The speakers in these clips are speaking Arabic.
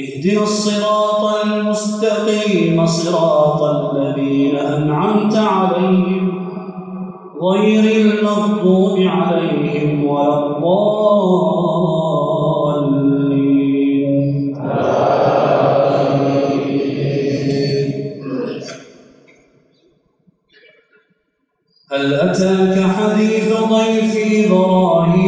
اهدنا الصراط المستقيم صراط الذين أنعمت عليهم غير المغضوب عليهم ولا الضالين. هل أتاك حديث ضيف إبراهيم؟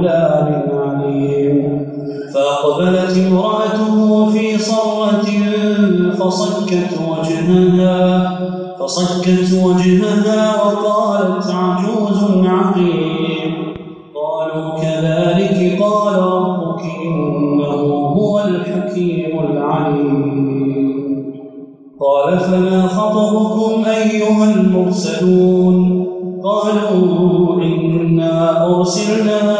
بغلام عليم فأقبلت امرأته في صرة فصكت وجهها فصكت وجهها وقالت عجوز عقيم. قالوا كذلك قال ربك إنه هو الحكيم العليم. قال فما خطبكم أيها المرسلون؟ قالوا إنا أرسلنا